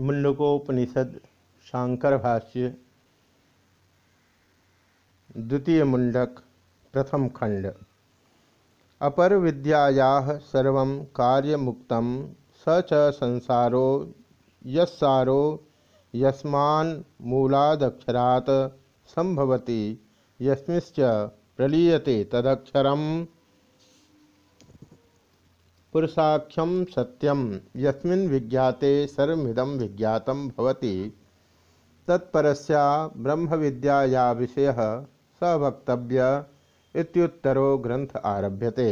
मुंडकोपनिषद शांकर भाष्य द्वितीय मुंडक प्रथम खंड अपर विद्याया सर्व कार्य मुक्त स च संसारो, यस्सारो, यस्मान मूलादक्षरात् संभवति, यस्मिश्च प्रलीयते तदक्षरम। पुरुषाख्यम सत्यम यस्मिन् विज्ञाते सर्विदम विज्ञात भवति। तत्परस्या ब्रह्म विद्याया विषय स वक्तव्य इत्युत्तरो ग्रंथ आरभ्यते।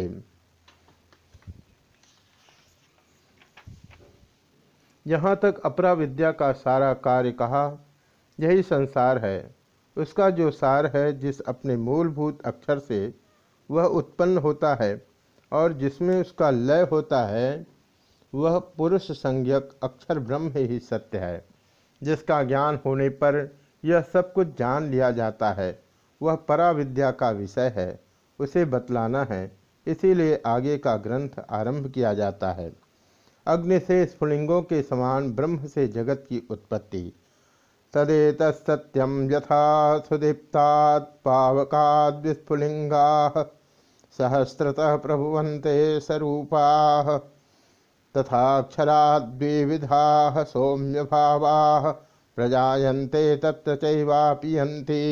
यहाँ तक अपरा विद्या का सारा कार्य कहा, यही संसार है। उसका जो सार है, जिस अपने मूलभूत अक्षर से वह उत्पन्न होता है और जिसमें उसका लय होता है, वह पुरुष संज्ञक अक्षर ब्रह्म ही सत्य है। जिसका ज्ञान होने पर यह सब कुछ जान लिया जाता है, वह पराविद्या का विषय है, उसे बतलाना है। इसीलिए आगे का ग्रंथ आरंभ किया जाता है। अग्नि से स्फुलिंगों के समान ब्रह्म से जगत की उत्पत्ति। तदेत सत्यम यथा सुदीप्ता पावकाद विस्फुलिंगा सहस्रतः प्रभुवन्ते स्वरूपा तथाक्षराद्विविधा सौम्य भावा प्रजायन्ते तत्र चैवापियन्ति।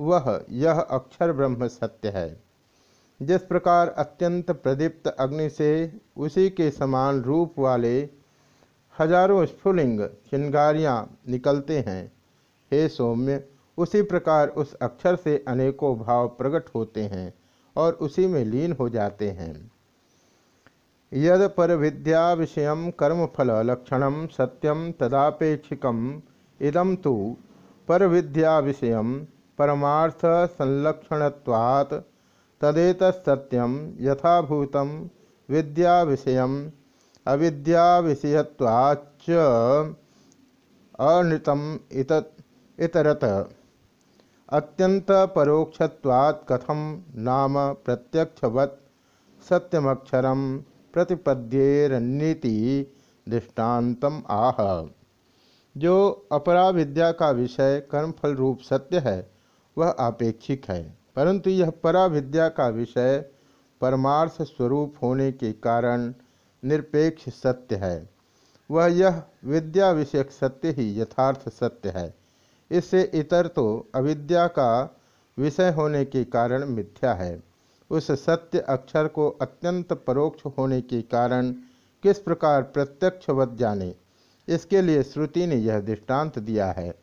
वह, यह अक्षर ब्रह्म सत्य है। जिस प्रकार अत्यंत प्रदीप्त अग्नि से उसी के समान रूप वाले हज़ारों स्फुलिंग चिंगारियाँ निकलते हैं, हे सौम्य उसी प्रकार उस अक्षर से अनेकों भाव प्रकट होते हैं और उसी में लीन हो जाते हैं। यद पर विद्या विषय कर्मफल लक्षण सत्यम तदापेक्षिक इदम तो पर विद्या विषय परमार्थ संलक्षणवात् तदेत सत्यम यथाभूत विद्या विषय अविद्या विषयत्वाच्च अनृतम इत इतरत। अत्यंत परोक्षत्वात् कथम नाम प्रत्यक्षवत् सत्यमक्षर प्रतिपद्येरनीति दृष्टान्तम आह। जो अपरा विद्या का विषय कर्मफल रूप सत्य है, वह आपेक्षिक है। परंतु यह परा विद्या का विषय परमार्थ स्वरूप होने के कारण निरपेक्ष सत्य है। वह यह विद्या विषयक सत्य ही यथार्थ सत्य है। इससे इतर तो अविद्या का विषय होने के कारण मिथ्या है। उस सत्य अक्षर को अत्यंत परोक्ष होने के कारण किस प्रकार प्रत्यक्षवत जाने? इसके लिए श्रुति ने यह दृष्टांत दिया है।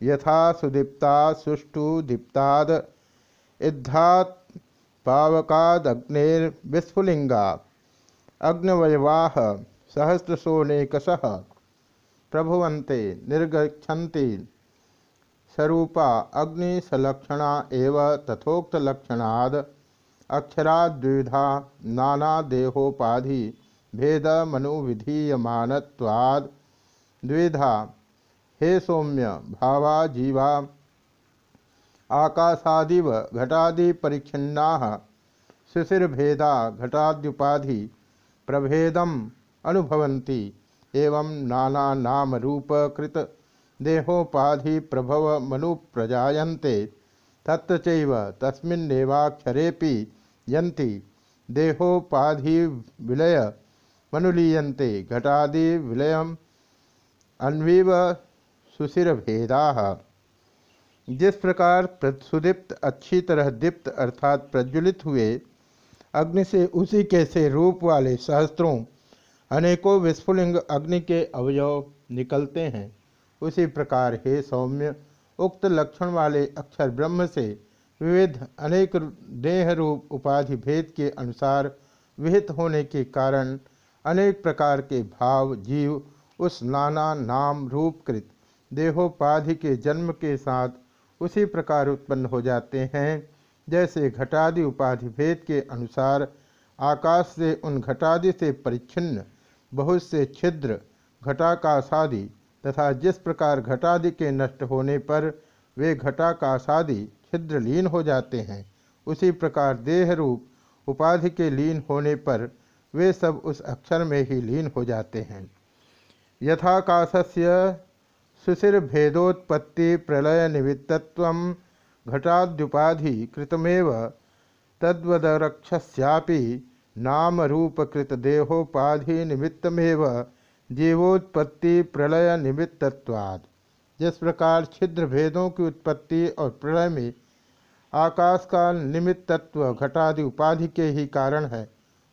यथा सुदीप्ता सुष्टु दीप्ताद इद्धात पावकादग्निर्विस्फुलिंगा अग्नवयवाह सहस्रशोनेकश प्रभुवंते निर्गछन्ति स्वरूपा अग्निसलक्षणा एव तथोक्तलक्षणाद, अक्षराद्विधा नाना देहोपाधि भेद मनुविधीयमानत्वाद द्विधा, हे सौम्य, भावा, जीवा, आकाशादिव घटादि परिच्छिन्ना शिशिरभेदा, घटाद्युपाधि, प्रभेदम अनुभवन्ति, एवं नाना नाम रूप कृत देहोपाधि प्रभव मनु प्रजायन्ते तत्व तस्मिन्नेवाक्षरेपि यन्ति। देहोपाधि विलय मनुलीयन्ते। घटादि विलय अन्वीव सुशिर भेदा जिस प्रकार सुदीप्त अच्छी तरह दीप्त अर्थात प्रज्वलित हुए, अग्नि से उसी के से रूप वाले सहस्त्रों अनेकों विस्फुलिंग अग्नि के अवयव निकलते हैं। उसी प्रकार हे सौम्य, उक्त लक्षण वाले अक्षर ब्रह्म से विविध अनेक देह रूप उपाधि भेद के अनुसार विहित होने के कारण अनेक प्रकार के भाव, जीव उस नाना नाम रूपकृत देहोपाधि के जन्म के साथ उसी प्रकार उत्पन्न हो जाते हैं। जैसे घटादि उपाधि भेद के अनुसार आकाश से उन घटादि से परिच्छिन्न, बहुत से छिद्र घटाकाशादि तथा जिस प्रकार घटादि के नष्ट होने पर वे घटाकाशादि छिद्रलीन हो जाते हैं, उसी प्रकार देह रूप उपाधि के लीन होने पर वे सब उस अक्षर में ही लीन हो जाते हैं। यथाकाशस्य सुशिर्भेदोत्पत्ति प्रलय निमित्तत्व घटाद्युपाधि कृतमेव तद्वदरक्षस्यापि नाम रूपकृत देहोपाधि निमित्तमेव जीवोत्पत्ति प्रलय निमित्तत्वात् जिस प्रकार छिद्र भेदों की उत्पत्ति और प्रलय में आकाश का निमित्तत्व घटादि उपाधि के ही कारण है,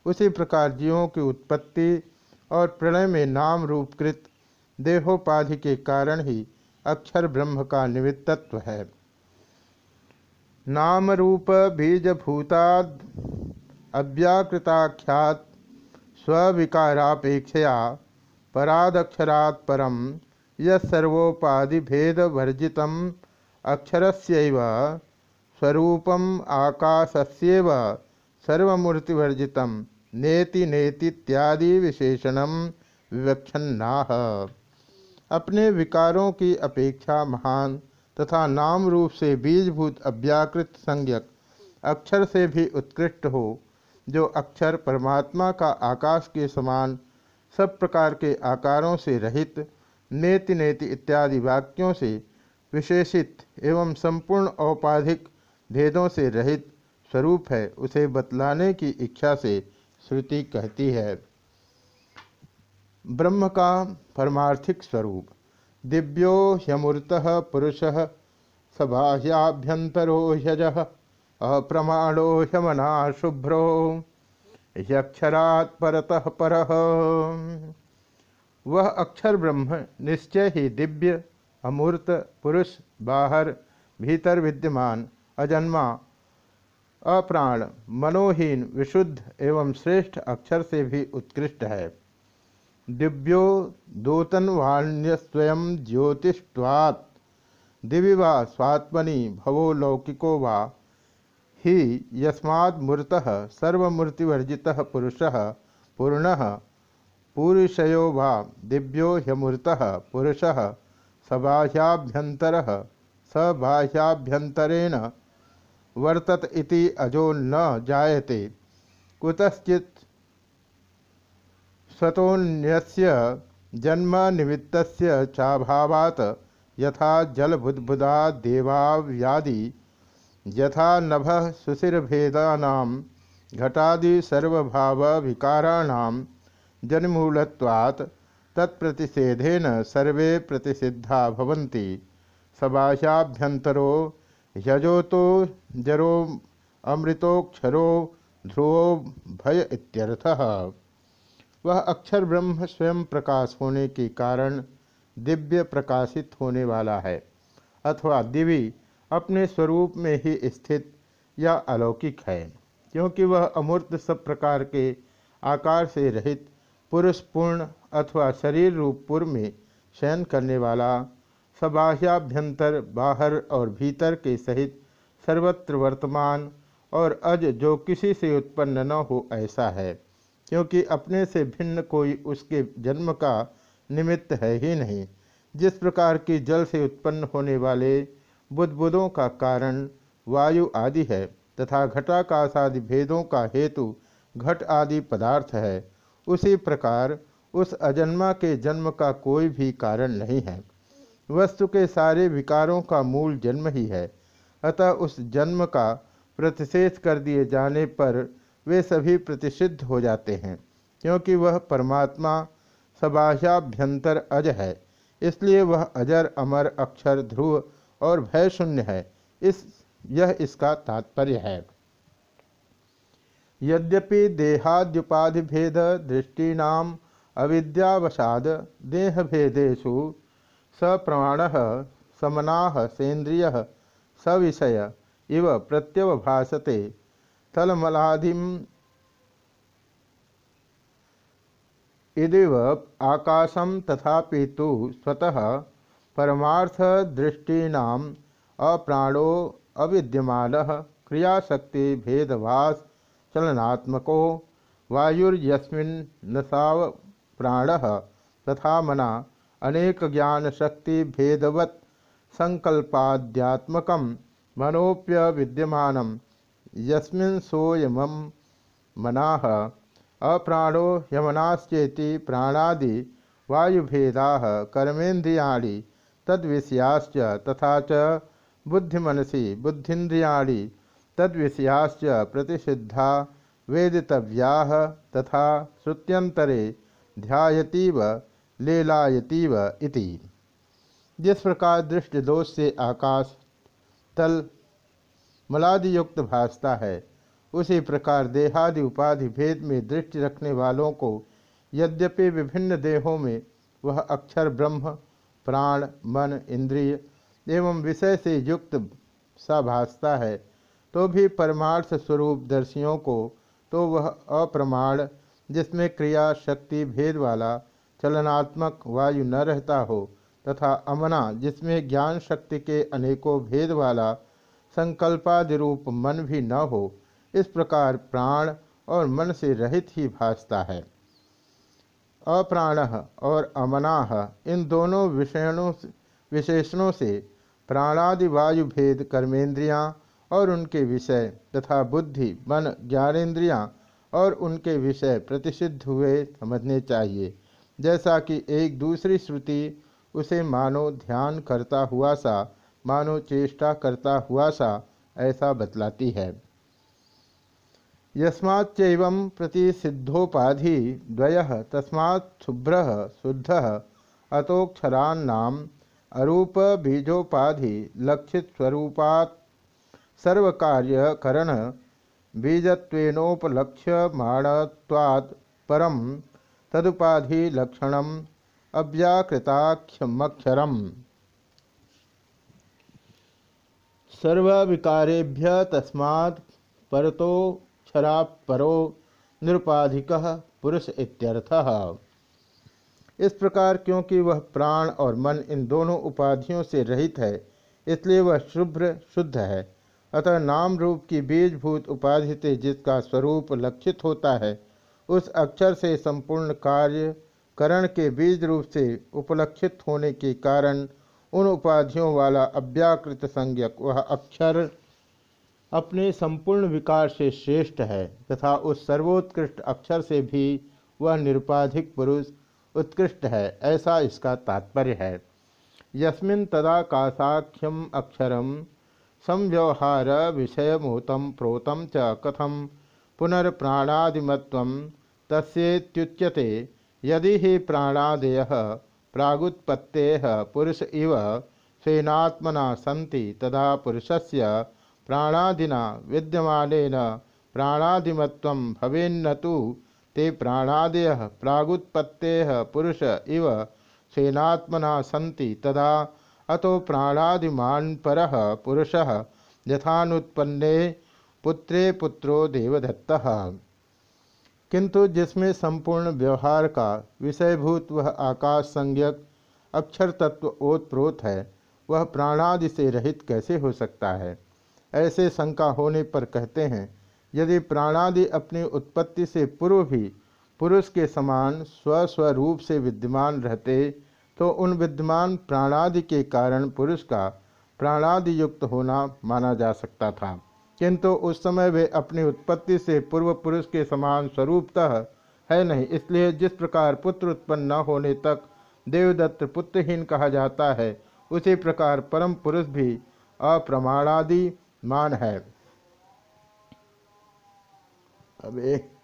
उसी प्रकार जीवों की उत्पत्ति और प्रलय में नाम रूपकृत देहोपाधि के कारण ही अक्षर ब्रह्म का निमित्तत्व है। नाम रूप बीजभूताद अव्याकृताख्यात स्विकारापेक्षया परादक्षरात् परम यर्वोपाधिभेदवर्जित अक्षरस्यैव स्वरूपम आकाशस्येव सर्वमूर्तिवर्जित नेति नेतीत्यादि विशेषण विवक्षन्नाह अपने विकारों की अपेक्षा महान तथा नाम रूप से बीजभूत अव्याकृत संज्ञक अक्षर से भी उत्कृष्ट हो, जो अक्षर परमात्मा का आकाश के समान सब प्रकार के आकारों से रहित नेति नेति इत्यादि वाक्यों से विशेषित एवं संपूर्ण औपाधिक भेदों से रहित स्वरूप है, उसे बतलाने की इच्छा से श्रुति कहती है। ब्रह्म का परमार्थिक स्वरूप, दिव्यो ह्यमूर्त पुरुष, सबाह्याभ्यंतरो ह्यज, अप्रमाणो ह्यमना शुभ्रो यक्षरात् परतः पर। वह अक्षर ब्रह्म, निश्चय ही दिव्य, अमूर्त, पुरुष, बाहर, भीतर विद्यमान, अजन्मा, अप्राण, मनोहीन, विशुद्ध एवं श्रेष्ठ अक्षर से भी उत्कृष्ट है। दिव्यो दूतनवाण्य स्वयं ज्योतिष्वात् दिव्य वा स्वात्मनि, भवो लौकिको वा ही यस्मात् सर्वमूर्तिवर्जितः पुरुषः, पूर्ण, पूरुषयो वा दिव्यो ह्यमूर्तः पुरुषः, सबाह्याभ्यन्तरः, सबाह्याभ्यन्तरेण वर्तत इति अजो न जायते। कुतश्चित् स्वतोन्यस्य जन्म निमित्त चाभावात यथा जलबुद्बुदा देवाव्यादि यथा नभ सुशिरभेदा घटादि सर्वभाव विकाराण जन्मूलत्वात् सर्वे प्रतिषिद्धा भवन्ति। सबाह्याभ्यंतरो यजोतो जरो अमृतोक्षरो ध्रुवो भय इत्यर्थः। वह अक्षर ब्रह्म स्वयं प्रकाश होने के कारण दिव्य प्रकाशित होने वाला है, अथवा दिवी अपने स्वरूप में ही स्थित या अलौकिक है, क्योंकि वह अमूर्त सब प्रकार के आकार से रहित पुरुष पूर्ण अथवा शरीर रूप पूर्व में शयन करने वाला, सबाह्याभ्यंतर बाहर और भीतर के सहित सर्वत्र वर्तमान और अज जो किसी से उत्पन्न न हो ऐसा है, क्योंकि अपने से भिन्न कोई उसके जन्म का निमित्त है ही नहीं। जिस प्रकार की जल से उत्पन्न होने वाले बुद्धबुदों का कारण वायु आदि है तथा घटाकाश आदि भेदों का हेतु घट आदि पदार्थ है। उसी प्रकार उस अजन्मा के जन्म का कोई भी कारण नहीं है। वस्तु के सारे विकारों का मूल जन्म ही है। अतः उस जन्म का प्रतिषेध कर दिए जाने पर वे सभी प्रतिषिद्ध हो जाते हैं, क्योंकि वह परमात्मा सबाह्याभ्यंतर अज है। इसलिए वह अजर, अमर, अक्षर, ध्रुव और भय शून्य है। इस, यह इसका तात्पर्य है। यद्यपि देहाद्युपाधि भेद दृष्टिनाम अविद्यावसाद देहभेदेशु सप्रमाण समना सेन्द्रिय सविषय इव प्रत्यवभासते। तलमलाधिम इदिव आकाशम तथापि तो स्वतः परमार्थदृष्टीनाम अप्राणो अविद्यमान क्रियाशक्ति भेदवास चलनात्मको वायुर्यस्मिन् नसाव प्राण तथा मना अनेक ज्ञान शक्ति भेदवत् संकल्पाद्यात्मक मनोप्य विद्यमानम यस्मिन् मनाह अप्राणो यमनाश्चेति प्राणादि वायुभेदा कर्मेन्द्रियाणि तद्विषयाश्च तथा च बुद्धिमनसी, बुद्धिन्द्रियाणि तद्विषयाश्च प्रतिषिद्धा, वेदितव्या तथा श्रुत्यंतरे ध्यातीव लेलायतीव इति। जिस प्रकार दृष्टि दोष से आकाश तल मलादि युक्त भासता है, उसी प्रकार देहादि उपाधि भेद में दृष्टि रखने वालों को यद्यपि विभिन्न देहों में वह अक्षर ब्रह्म प्राण, मन, इंद्रिय एवं विषय से युक्त सा भासता है तो भी परमार्थ स्वरूप दर्शियों को तो वह अप्रमाण, जिसमें क्रिया, शक्ति, भेद वाला, चलनात्मक वायु न रहता हो, तथा अमना, जिसमें ज्ञान शक्ति के अनेकों भेद वाला, संकल्पादि रूप मन भी न हो, इस प्रकार प्राण और मन से रहित ही भासता है। अप्राण और अमनाह इन दोनों विषयों विशेषणों से प्राणादि वायु भेद कर्मेंद्रियाँ और उनके विषय तथा बुद्धि, मन ज्ञानेन्द्रियाँ और उनके विषय प्रतिषिद्ध हुए समझने चाहिए। जैसा कि एक दूसरी श्रुति, उसे मानो ध्यान करता हुआ सा मानो चेष्टा करता हुआ सा ऐसा बतलाती है। यस्माच्च प्रतिषिद्धोपाधि द्वय, तस्मात् शुभ्र, शुद्ध अतोक्षरान्नाम अरूप बीजोपाधि लक्षित स्वरूपात् सर्वकार्यकरण बीजत्वेनोपलक्ष्यमाणत्वात् परम तदुपाधि लक्षण अव्याकृताख्यमक्षरम। सर्वविकारेभ्य तस्मात् परतो क्षरापरो निरुपाधिक पुरुष इत्यर्थः। इस प्रकार क्योंकि वह प्राण और मन इन दोनों उपाधियों से रहित है, इसलिए वह शुभ्र, शुद्ध है। अतः नाम रूप की बीजभूत उपाधि से जिसका स्वरूप लक्षित होता है, उस अक्षर से संपूर्ण कार्य करण के बीज रूप से उपलक्षित होने के कारण उन उपाधियों वाला अव्याकृत संज्ञक वह अक्षर अपने संपूर्ण विकार से श्रेष्ठ है तथा उस सर्वोत्कृष्ट अक्षर से भी वह निरुपाधिक पुरुष उत्कृष्ट है, ऐसा इसका तात्पर्य है। यस्मिन तदा कासाख्यम अक्षरम संव्यवहार विषयमूतम प्रोतम च कथम पुनर्प्राणादिमत्व तस्ेत्युच्यते यदि ही प्राणादय प्रागुत्पत्ते पुरुष इव स्वेनात्मना सन्ति तदा पुरुषस्य प्राणादिना, विद्यमानेन प्राणादिमत्व भवेन्न तो ते प्राणादय, प्रागुत्पत्ते, पुरुष इव सेनात्मना सन्ति तदा अतो प्राणादिमान पर पुरुष यथानुत्पन्ने पुत्रे पुत्रो देवदत्त। किंतु जिसमें संपूर्ण व्यवहार का विषयभूत वह आकाश संज्ञक अक्षर तत्व ओतप्रोत है, वह प्राणादि से रहित कैसे हो सकता है? ऐसे शंका होने पर कहते हैं, यदि प्राणादि अपनी उत्पत्ति से पूर्व भी पुरुष के समान स्वस्वरूप से विद्यमान रहते तो उन विद्यमान प्राणादि के कारण पुरुष का प्राणादि युक्त होना माना जा सकता था। किंतु उस समय वे अपनी उत्पत्ति से पूर्व पुरुष के समान स्वरूपतः है नहीं, इसलिए जिस प्रकार पुत्र उत्पन्न न होने तक देवदत्त पुत्रहीन कहा जाता है, उसी प्रकार परम पुरुष भी अप्रमाणादि मान है। अब एक